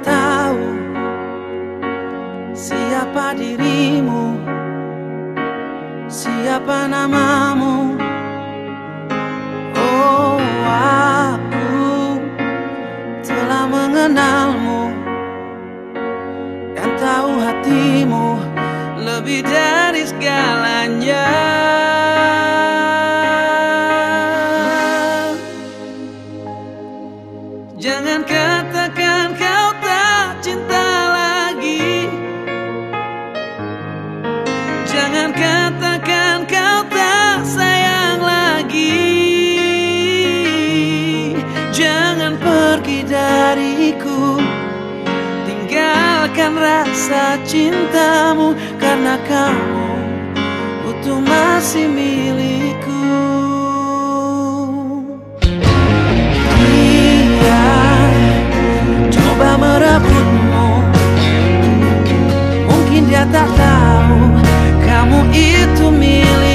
tahu siapa dirimu, siapa namamu. Oh, aku telah mengenalmu dan tahu hatimu lebih dari segalanya. akan rasa cintamu karena kamu utuh masih milikku. Dia coba merebutmu Mungkin dia tak tahu kamu itu milik